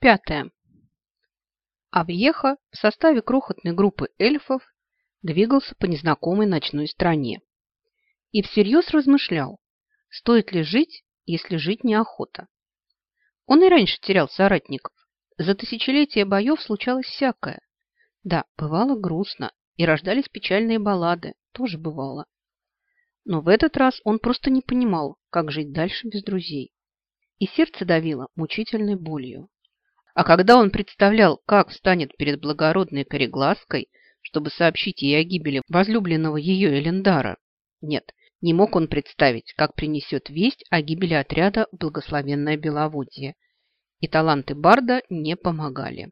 Пятое. Авьеха в составе крохотной группы эльфов двигался по незнакомой ночной стране и всерьез размышлял, стоит ли жить, если жить неохота. Он и раньше терял соратников. За тысячелетия боев случалось всякое. Да, бывало грустно, и рождались печальные баллады, тоже бывало. Но в этот раз он просто не понимал, как жить дальше без друзей. И сердце давило мучительной болью. А когда он представлял, как встанет перед благородной кореглазкой, чтобы сообщить ей о гибели возлюбленного ее Элендара, нет, не мог он представить, как принесет весть о гибели отряда благословенное Беловодье. И таланты Барда не помогали.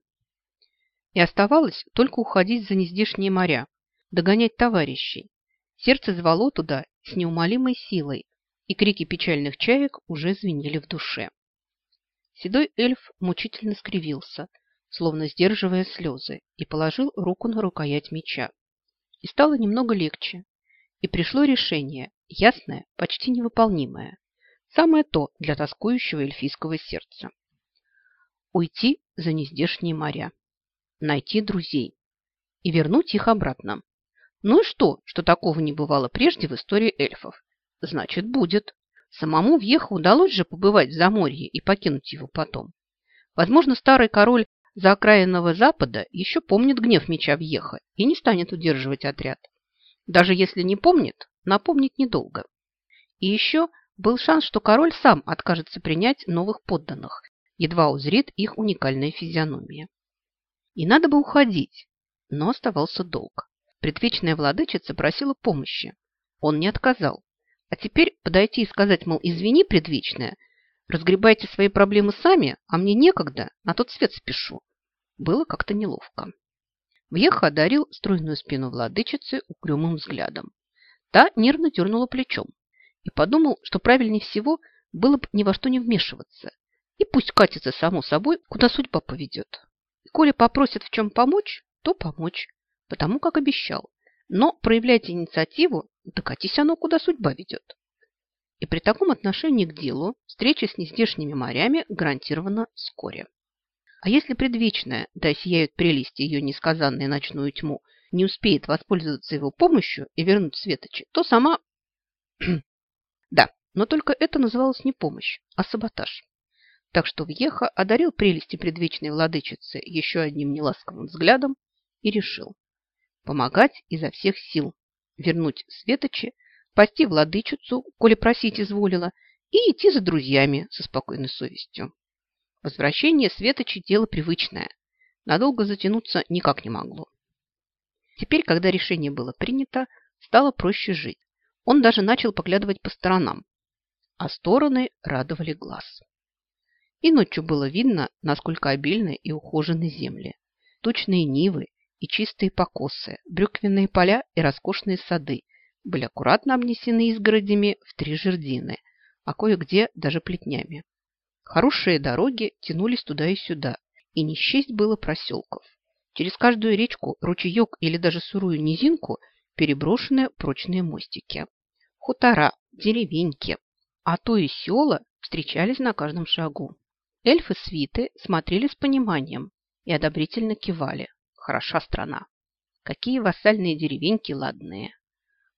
И оставалось только уходить за нездешние моря, догонять товарищей. Сердце звало туда с неумолимой силой, и крики печальных чаек уже звенели в душе. Седой эльф мучительно скривился, словно сдерживая слезы, и положил руку на рукоять меча. И стало немного легче. И пришло решение, ясное, почти невыполнимое. Самое то для тоскующего эльфийского сердца. Уйти за нездешние моря. Найти друзей. И вернуть их обратно. Ну и что, что такого не бывало прежде в истории эльфов? Значит, будет. Самому Вьеху удалось же побывать в Заморье и покинуть его потом. Возможно, старый король заокраинного запада еще помнит гнев меча Вьеха и не станет удерживать отряд. Даже если не помнит, напомнит недолго. И еще был шанс, что король сам откажется принять новых подданных, едва узрит их уникальная физиономия. И надо бы уходить, но оставался долг. Предвечная владычица просила помощи. Он не отказал. А теперь подойти и сказать, мол, извини, предвечная, разгребайте свои проблемы сами, а мне некогда, на тот свет спешу. Было как-то неловко. Вьеха одарил стройную спину владычицы угрюмым взглядом. Та нервно дернула плечом и подумал, что правильнее всего было бы ни во что не вмешиваться. И пусть катится само собой, куда судьба поведет. И коли попросят в чем помочь, то помочь, потому как обещал. Но проявлять инициативу докатись оно, куда судьба ведет. И при таком отношении к делу встреча с нездешними морями гарантирована вскоре. А если предвечная, да сияют прелести ее несказанной ночную тьму, не успеет воспользоваться его помощью и вернуть Светочи, то сама... да, но только это называлось не помощь, а саботаж. Так что Вьеха одарил прелести предвечной владычицы еще одним неласковым взглядом и решил помогать изо всех сил, вернуть Светочи, спасти владычицу, коли просить изволила, и идти за друзьями со спокойной совестью. Возвращение Светочи – дело привычное. Надолго затянуться никак не могло. Теперь, когда решение было принято, стало проще жить. Он даже начал поглядывать по сторонам, а стороны радовали глаз. И ночью было видно, насколько обильны и ухожены земли. Тучные нивы и чистые покосы, брюквенные поля и роскошные сады были аккуратно обнесены изгородями в три жердины, а кое-где даже плетнями. Хорошие дороги тянулись туда и сюда, и не счесть было проселков. Через каждую речку, ручеек или даже сырую низинку переброшены прочные мостики. Хутора, деревеньки, а то и села встречались на каждом шагу. Эльфы свиты смотрели с пониманием и одобрительно кивали. Хороша страна. Какие вассальные деревеньки ладные.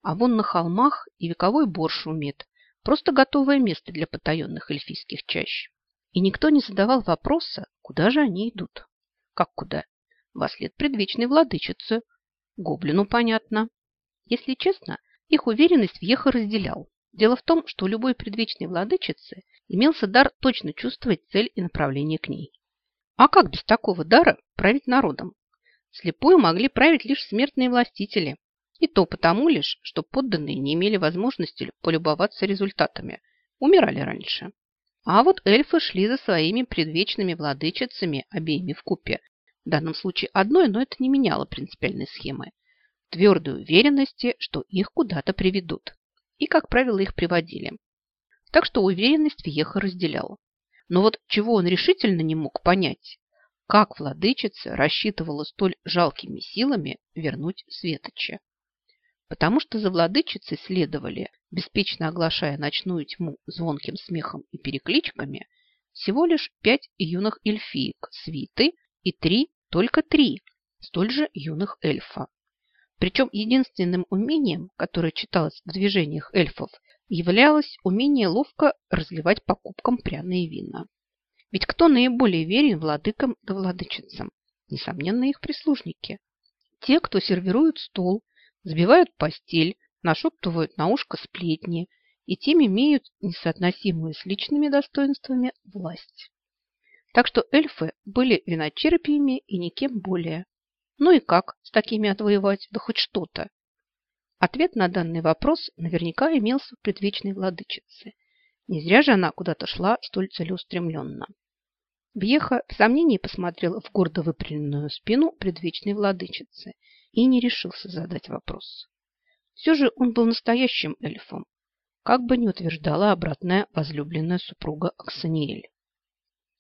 А вон на холмах и вековой бор шумит. Просто готовое место для потаенных эльфийских чащ. И никто не задавал вопроса, куда же они идут. Как куда? Во след предвечной владычицы. Гоблину понятно. Если честно, их уверенность Вьеха разделял. Дело в том, что у любой предвечной владычицы имелся дар точно чувствовать цель и направление к ней. А как без такого дара править народом? Слепую могли править лишь смертные властители. И то потому лишь, что подданные не имели возможности полюбоваться результатами, умирали раньше. А вот эльфы шли за своими предвечными владычицами обеими в купе. В данном случае одной, но это не меняло принципиальной схемы. Твердой уверенности, что их куда-то приведут. И, как правило, их приводили. Так что уверенность Вьеха разделял. Но вот чего он решительно не мог понять, как владычица рассчитывала столь жалкими силами вернуть Светоча. Потому что за владычицей следовали, беспечно оглашая ночную тьму звонким смехом и перекличками, всего лишь пять юных эльфиек свиты и три, только три, столь же юных эльфа. Причем единственным умением, которое читалось в движениях эльфов, являлось умение ловко разливать по кубкам пряные вина. Ведь кто наиболее верен владыкам да владычицам? Несомненно, их прислужники. Те, кто сервирует стол, сбивают постель, нашептывают на ушко сплетни и тем имеют несоотносимую с личными достоинствами власть. Так что эльфы были виночерпиями и никем более. Ну и как с такими отвоевать, да хоть что-то? Ответ на данный вопрос наверняка имелся в предвечной владычице. Не зря же она куда-то шла столь целеустремленно. Бьеха в сомнении посмотрел в гордо выпрямленную спину предвечной владычицы и не решился задать вопрос. Все же он был настоящим эльфом, как бы ни утверждала обратная возлюбленная супруга Аксаниэль.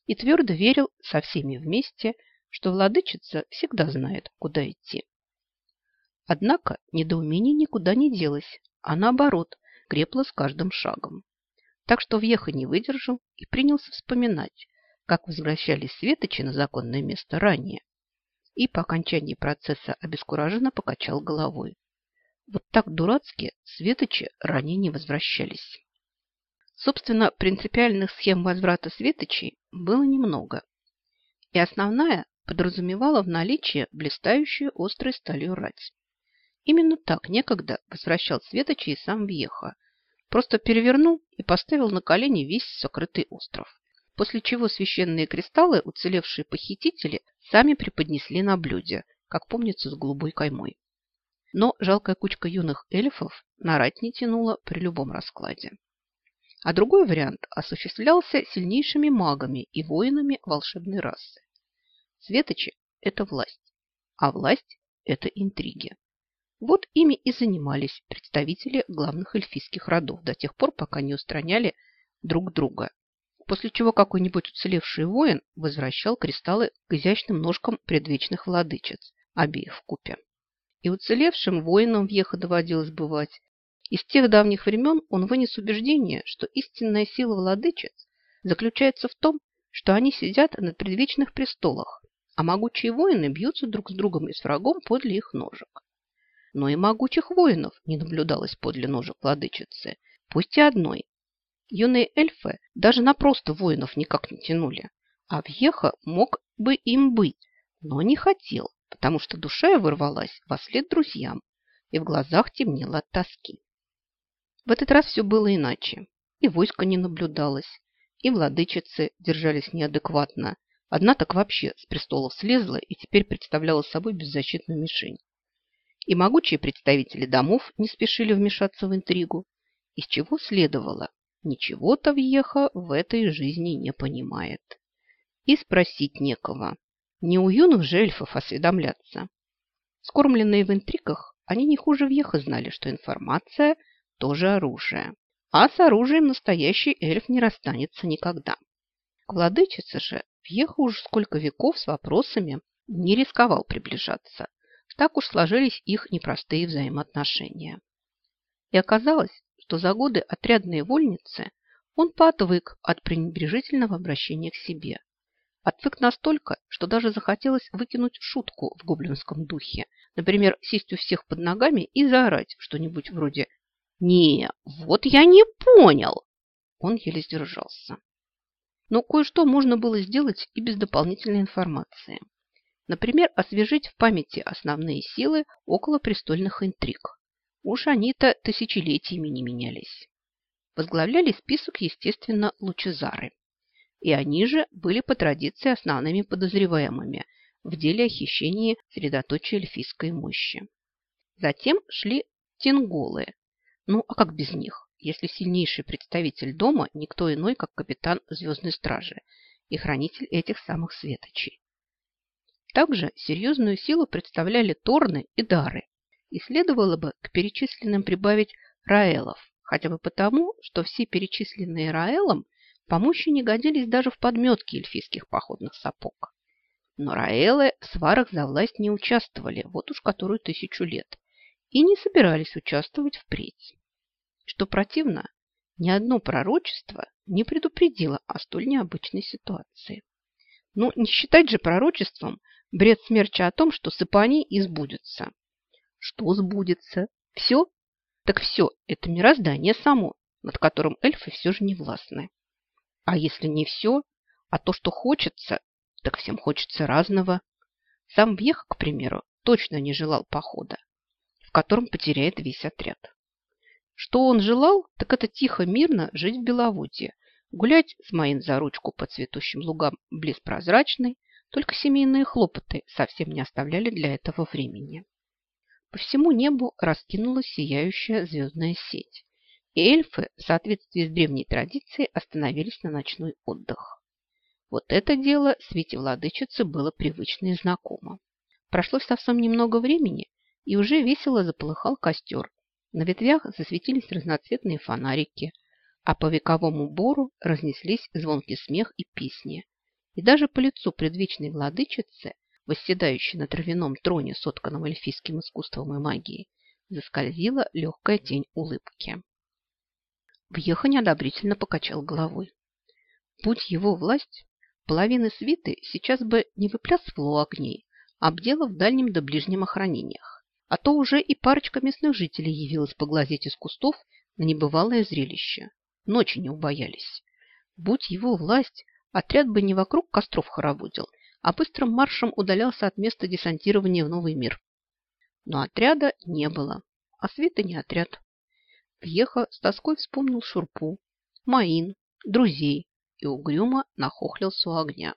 И твердо верил со всеми вместе, что владычица всегда знает, куда идти. Однако недоумение никуда не делось, а наоборот, крепло с каждым шагом. Так что Вьеха не выдержал и принялся вспоминать, как возвращались светочи на законное место ранее. И по окончании процесса обескураженно покачал головой. Вот так дурацки светочи ранее не возвращались. Собственно, принципиальных схем возврата светочей было немного. И основная подразумевала в наличии блистающую острой сталью рать. Именно так некогда возвращал Светочи и сам Вьеха. Просто перевернул и поставил на колени весь сокрытый остров. После чего священные кристаллы, уцелевшие похитители, сами преподнесли на блюде, как помнится, с голубой каймой. Но жалкая кучка юных эльфов нарать не тянула при любом раскладе. А другой вариант осуществлялся сильнейшими магами и воинами волшебной расы. Светочи – это власть, а власть – это интриги. Вот ими и занимались представители главных эльфийских родов до тех пор, пока не устраняли друг друга. После чего какой-нибудь уцелевший воин возвращал кристаллы к изящным ножкам предвечных владычиц, обеих в купе. И уцелевшим воинам въеха доводилось бывать. Из тех давних времен он вынес убеждение, что истинная сила владычиц заключается в том, что они сидят на предвечных престолах, а могучие воины бьются друг с другом и с врагом подле их ножек но и могучих воинов не наблюдалось подле ножек владычицы, пусть и одной. Юные эльфы даже на просто воинов никак не тянули, а Вьеха мог бы им быть, но не хотел, потому что душа вырвалась во след друзьям, и в глазах темнело от тоски. В этот раз все было иначе. И войска не наблюдалось, и владычицы держались неадекватно. Одна так вообще с престолов слезла и теперь представляла собой беззащитную мишень и могучие представители домов не спешили вмешаться в интригу, из чего следовало, ничего-то Вьеха в этой жизни не понимает. И спросить некого. Не у юных же эльфов осведомляться. Скормленные в интригах, они не хуже Вьеха знали, что информация тоже оружие. А с оружием настоящий эльф не расстанется никогда. К владычице же Вьеха уже сколько веков с вопросами не рисковал приближаться – так уж сложились их непростые взаимоотношения. И оказалось, что за годы отрядной вольницы он поотвык от пренебрежительного обращения к себе. Отвык настолько, что даже захотелось выкинуть шутку в гоблинском духе. Например, сесть у всех под ногами и заорать что-нибудь вроде «Не, вот я не понял!» Он еле сдержался. Но кое-что можно было сделать и без дополнительной информации. Например, освежить в памяти основные силы около престольных интриг. Уж они-то тысячелетиями не менялись. Возглавляли список, естественно, лучезары. И они же были по традиции основными подозреваемыми в деле о хищении средоточия эльфийской мощи. Затем шли тинголы. Ну, а как без них, если сильнейший представитель дома никто иной, как капитан Звездной Стражи и хранитель этих самых светочей. Также серьезную силу представляли торны и дары, и следовало бы к перечисленным прибавить раэлов, хотя бы потому, что все перечисленные раэлом помощи не годились даже в подметке эльфийских походных сапог. Но раэлы в сварах за власть не участвовали вот уж которую тысячу лет и не собирались участвовать впредь. Что противно, ни одно пророчество не предупредила о столь необычной ситуации. Ну, не считать же пророчеством бред смерча о том, что сыпани избудется. Что сбудется? Все? Так все – это мироздание само, над которым эльфы все же не властны. А если не все, а то, что хочется, так всем хочется разного. Сам Бьеха, к примеру, точно не желал похода, в котором потеряет весь отряд. Что он желал, так это тихо, мирно жить в Беловодье, гулять с Маин за ручку по цветущим лугам близ прозрачной, только семейные хлопоты совсем не оставляли для этого времени. По всему небу раскинулась сияющая звездная сеть, и эльфы в соответствии с древней традицией остановились на ночной отдых. Вот это дело Свете Владычицы было привычно и знакомо. Прошло совсем немного времени, и уже весело заполыхал костер. На ветвях засветились разноцветные фонарики, а по вековому бору разнеслись звонкий смех и песни. И даже по лицу предвечной владычицы, восседающей на травяном троне, сотканном эльфийским искусством и магией, заскользила легкая тень улыбки. Вьеха неодобрительно покачал головой. Будь его власть, половины свиты сейчас бы не выплясывала огней, обдела в дальнем да ближнем охранениях. А то уже и парочка местных жителей явилась поглазеть из кустов на небывалое зрелище. Ночи не убоялись. Будь его власть, отряд бы не вокруг костров хороводил, а быстрым маршем удалялся от места десантирования в новый мир. Но отряда не было, а свита не отряд. Пьеха с тоской вспомнил Шурпу, Маин, друзей и угрюмо нахохлился у огня.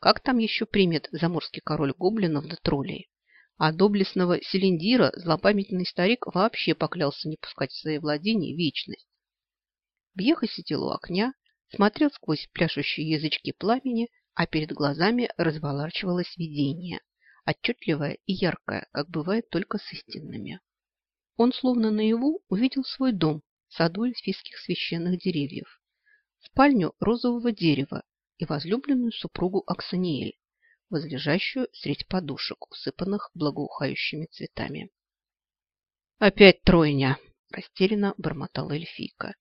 Как там еще примет заморский король гоблинов да троллей? А доблестного Селендира злопамятный старик вообще поклялся не пускать в свои владения вечность. Бьеха сидел у окна, смотрел сквозь пляшущие язычки пламени, а перед глазами разволарчивалось видение, отчетливое и яркое, как бывает только с истинными. Он словно наяву увидел свой дом саду эльфийских священных деревьев, спальню розового дерева и возлюбленную супругу Аксаниэль, возлежащую средь подушек, усыпанных благоухающими цветами. «Опять тройня!» – растерянно бормотала эльфийка.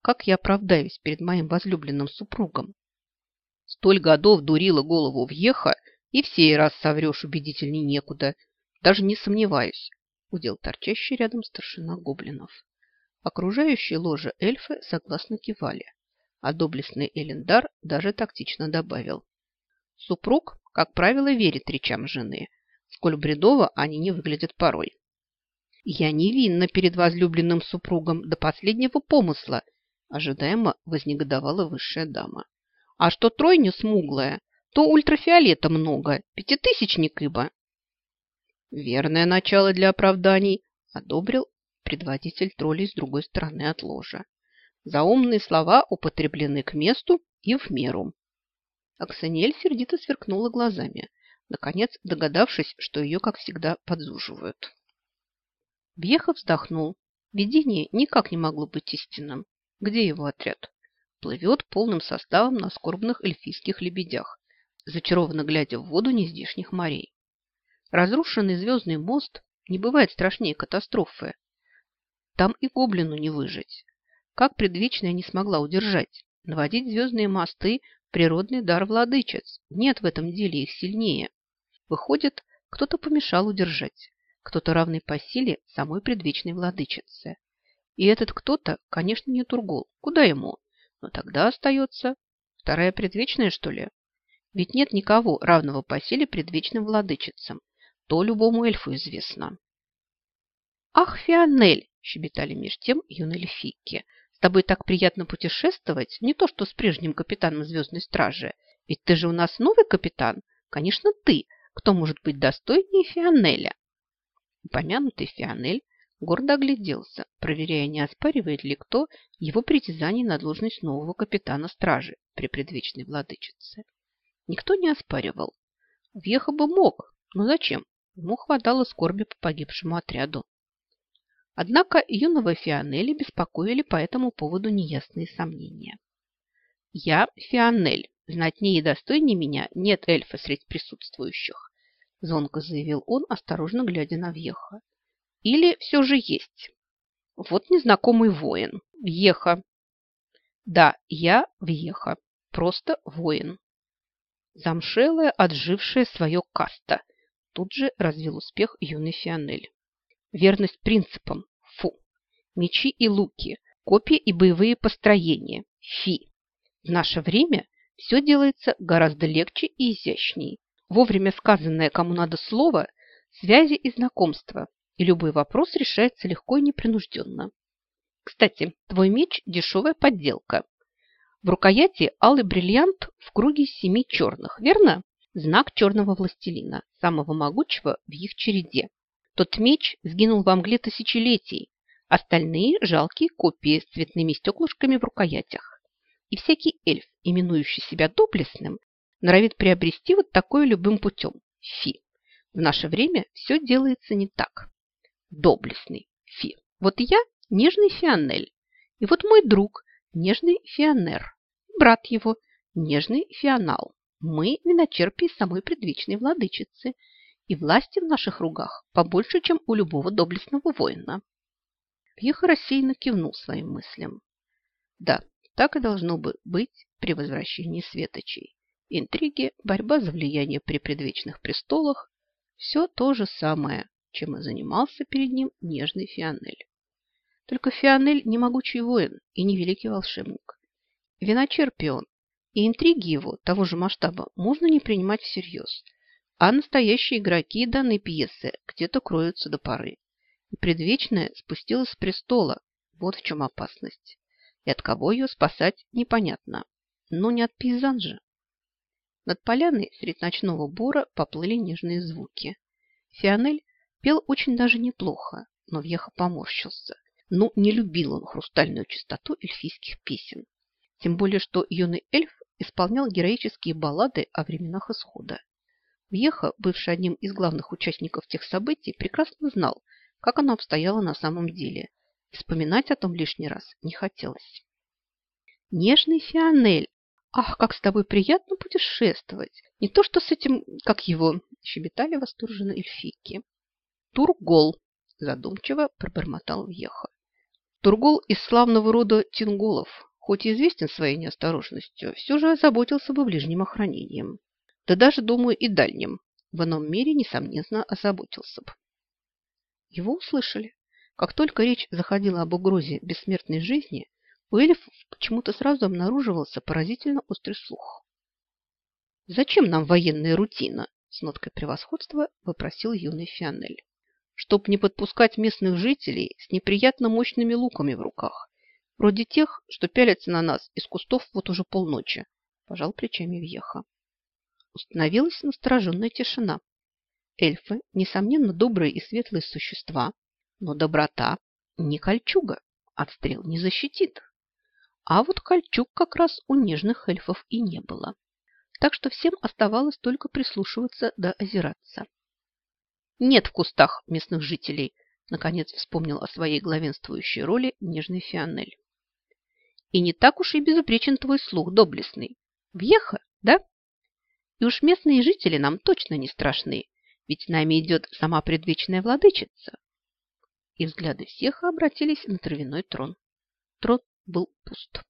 «Как я оправдаюсь перед моим возлюбленным супругом? Столь годов дурила голову въеха, и в сей раз соврешь убедительней некуда. Даже не сомневаюсь», – удел торчащий рядом старшина гоблинов. Окружающие ложи эльфы согласно кивали а доблестный Элендар даже тактично добавил. Супруг, как правило, верит речам жены, сколь бредово они не выглядят порой. «Я невинна перед возлюбленным супругом до последнего помысла», ожидаемо вознегодовала высшая дама. «А что тройня смуглая, то ультрафиолета много, пятитысячник ибо». «Верное начало для оправданий», одобрил предводитель троллей с другой стороны от ложа. Заумные слова употреблены к месту и в меру. Аксаниэль сердито сверкнула глазами, наконец догадавшись, что ее, как всегда, подзуживают. Бьеха вздохнул. Видение никак не могло быть истинным. Где его отряд? Плывет полным составом на скорбных эльфийских лебедях, зачарованно глядя в воду нездешних морей. Разрушенный звездный мост не бывает страшнее катастрофы. Там и гоблину не выжить. Как предвечная не смогла удержать? Наводить звездные мосты – природный дар владычиц. Нет в этом деле их сильнее. Выходит, кто-то помешал удержать. Кто-то равный по силе самой предвечной владычице. И этот кто-то, конечно, не Тургол. Куда ему? Но тогда остается вторая предвечная, что ли? Ведь нет никого равного по силе предвечным владычицам. То любому эльфу известно. «Ах, Фионель!» – щебетали меж тем юные эльфийки – с тобой так приятно путешествовать, не то что с прежним капитаном Звездной Стражи. Ведь ты же у нас новый капитан. Конечно, ты. Кто может быть достойнее Фионеля? Упомянутый Фионель гордо огляделся, проверяя, не оспаривает ли кто его притязаний на должность нового капитана стражи при предвечной владычице. Никто не оспаривал. Вьеха бы мог, но зачем? Ему хватало скорби по погибшему отряду. Однако юного Фионеля беспокоили по этому поводу неясные сомнения. «Я Фионель. Знатнее и достойнее меня нет эльфа среди присутствующих», звонко заявил он, осторожно глядя на Вьеха. «Или все же есть? Вот незнакомый воин. Вьеха. Да, я Вьеха, просто воин. Замшелая, отжившая свое каста. Тут же развил успех юный Фионель. Верность принципам. Фу. Мечи и луки. Копья и боевые построения. Фи. В наше время все делается гораздо легче и изящнее. Вовремя сказанное кому надо слово, связи и знакомства, и любой вопрос решается легко и непринужденно. Кстати, твой меч – дешевая подделка. В рукояти алый бриллиант в круге семи черных, верно? Знак черного властелина, самого могучего в их череде. Тот меч сгинул во мгле тысячелетий, остальные – жалкие копии с цветными стеклышками в рукоятях. И всякий эльф, именующий себя доблестным, норовит приобрести вот такое любым путем. Фи. В наше время все делается не так. Доблестный. Фи. Вот я нежный Фионель. И вот мой друг, нежный Фионер. Брат его, нежный Фионал. Мы виночерпи самой предвечной владычицы. И власти в наших ругах побольше, чем у любого доблестного воина. Пьеха рассеянно кивнул своим мыслям. Да, так и должно бы быть при возвращении светочей. Интриги, борьба за влияние при предвечных престолах – все то же самое, чем и занимался перед ним нежный Фионель. Только Фионель не могучий воин и не великий волшебник. Виночерпий он, и интриги его того же масштаба можно не принимать всерьез, а настоящие игроки данной пьесы где-то кроются до поры. И предвечная спустилась с престола, вот в чем опасность. И от кого ее спасать непонятно, но не от пейзан же. Над поляной средь ночного бора поплыли нежные звуки. Фионель пел очень даже неплохо, но Вьеха поморщился – но не любил он хрустальную чистоту эльфийских песен. Тем более, что юный эльф исполнял героические баллады о временах исхода. Вьеха, бывший одним из главных участников тех событий, прекрасно знал, как оно обстояло на самом деле. Вспоминать о том лишний раз не хотелось. «Нежный Фионель! Ах, как с тобой приятно путешествовать! Не то, что с этим, как его, щебетали восторженно эльфийки. Тургол!» задумчиво пробормотал Вьеха. Тургол из славного рода Тинголов, хоть и известен своей неосторожностью, все же озаботился бы ближним охранением. Да даже, думаю, и дальним. В ином мире, несомненно, озаботился бы. Его услышали. Как только речь заходила об угрозе бессмертной жизни, у эльфов почему-то сразу обнаруживался поразительно острый слух. «Зачем нам военная рутина?» – с ноткой превосходства вопросил юный Фионель чтоб не подпускать местных жителей с неприятно мощными луками в руках, вроде тех, что пялятся на нас из кустов вот уже полночи, пожал плечами Вьеха. Установилась настороженная тишина. Эльфы, несомненно, добрые и светлые существа, но доброта не кольчуга, отстрел не защитит. А вот кольчуг как раз у нежных эльфов и не было. Так что всем оставалось только прислушиваться да озираться. Нет в кустах местных жителей, наконец вспомнил о своей главенствующей роли нежный Фионель. И не так уж и безупречен твой слух доблестный. Въеха, да? И уж местные жители нам точно не страшны, ведь с нами идет сама предвечная владычица. И взгляды всех обратились на травяной трон. Трон был пуст.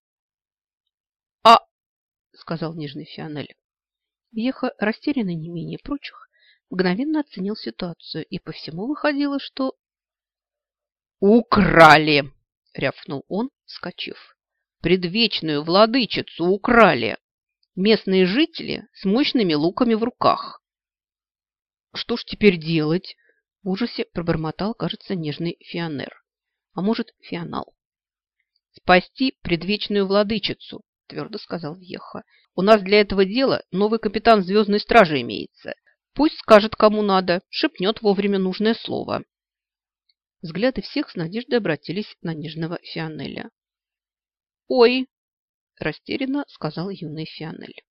«А!» — сказал нежный Фионель. Вьеха, растерянный не менее прочих, мгновенно оценил ситуацию, и по всему выходило, что... «Украли!» – рявкнул он, вскочив. «Предвечную владычицу украли! Местные жители с мощными луками в руках!» «Что ж теперь делать?» – в ужасе пробормотал, кажется, нежный Фионер. А может, Фионал. «Спасти предвечную владычицу!» – твердо сказал Вьеха. «У нас для этого дела новый капитан Звездной Стражи имеется. Пусть скажет, кому надо, шепнет вовремя нужное слово. Взгляды всех с надеждой обратились на нежного Фионеля. «Ой!» – растерянно сказал юный Фионель.